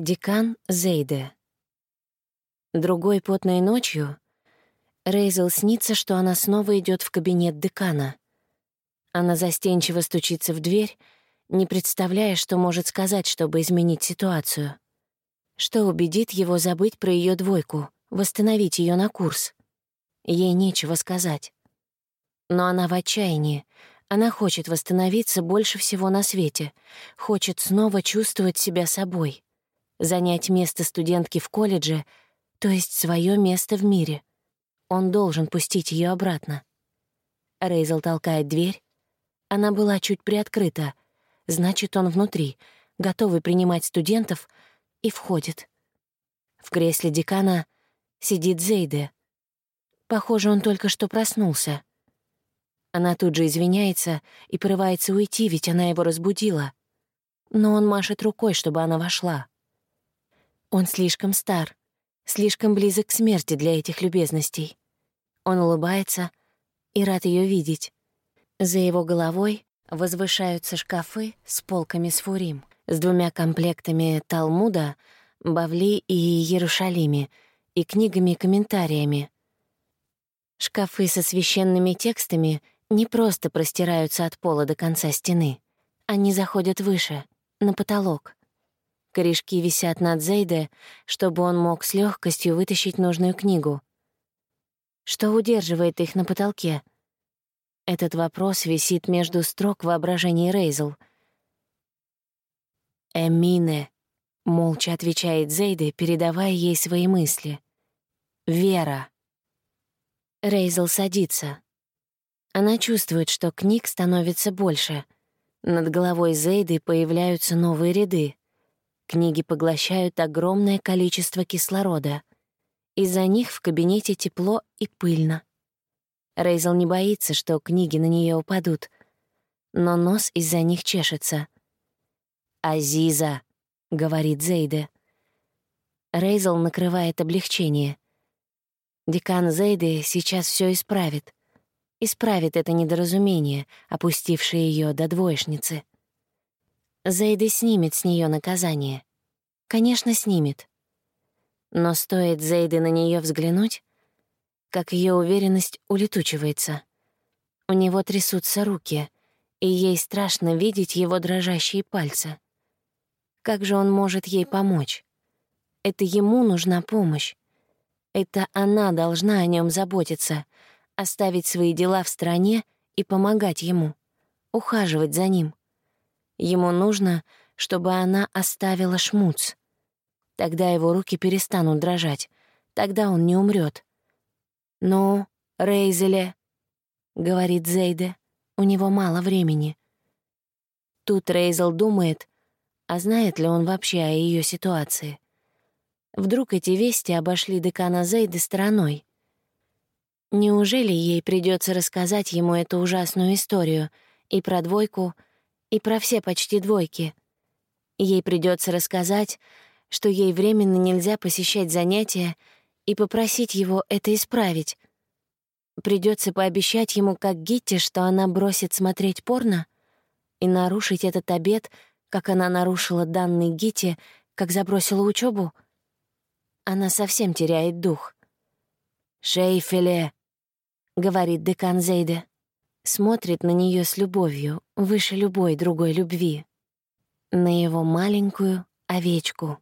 Декан Зейде. Другой потной ночью Рейзел снится, что она снова идет в кабинет декана. Она застенчиво стучится в дверь, не представляя, что может сказать, чтобы изменить ситуацию. Что убедит его забыть про ее двойку, восстановить ее на курс. Ей нечего сказать. Но она в отчаянии. Она хочет восстановиться больше всего на свете, хочет снова чувствовать себя собой занять место студентки в колледже, то есть свое место в мире. Он должен пустить ее обратно. Рейзел толкает дверь. Она была чуть приоткрыта. Значит, он внутри, готовый принимать студентов, и входит. В кресле декана сидит Зейде. Похоже, он только что проснулся. Она тут же извиняется и порывается уйти, ведь она его разбудила. Но он машет рукой, чтобы она вошла. Он слишком стар, слишком близок к смерти для этих любезностей. Он улыбается и рад ее видеть. За его головой возвышаются шкафы с полками с фурим, с двумя комплектами Талмуда, Бавли и Иерушалиме и книгами-комментариями. Шкафы со священными текстами не просто простираются от пола до конца стены. Они заходят выше, на потолок. Корешки висят над Зейде, чтобы он мог с легкостью вытащить нужную книгу. Что удерживает их на потолке? Этот вопрос висит между строк воображений Рейзел. «Эмине», — молча отвечает Зейде, передавая ей свои мысли. «Вера». Рейзел садится. Она чувствует, что книг становится больше. Над головой Зейды появляются новые ряды. Книги поглощают огромное количество кислорода. Из-за них в кабинете тепло и пыльно. Рейзел не боится, что книги на нее упадут, но нос из-за них чешется. «Азиза», — говорит Зейде. Рейзел накрывает облегчение. Декан Зейды сейчас все исправит. Исправит это недоразумение, опустившее ее до двоечницы. Зейда снимет с нее наказание. Конечно, снимет. Но стоит Зейды на нее взглянуть, как ее уверенность улетучивается. У него трясутся руки, и ей страшно видеть его дрожащие пальцы. Как же он может ей помочь? Это ему нужна помощь. Это она должна о нем заботиться, оставить свои дела в стороне и помогать ему, ухаживать за ним. Ему нужно, чтобы она оставила шмуц. Тогда его руки перестанут дрожать, тогда он не умрет. «Ну, Рейзеле», — говорит Зейде, — «у него мало времени». Тут Рейзел думает, а знает ли он вообще о ее ситуации. Вдруг эти вести обошли декана Зейды стороной? Неужели ей придется рассказать ему эту ужасную историю и про двойку, и про все почти двойки. Ей придется рассказать, что ей временно нельзя посещать занятия и попросить его это исправить. Придется пообещать ему, как Гитте, что она бросит смотреть порно и нарушить этот обет, как она нарушила данный Гитте, как забросила учебу. Она совсем теряет дух. «Шейфеле», — говорит декан Зейде смотрит на нее с любовью, выше любой другой любви. На его маленькую овечку.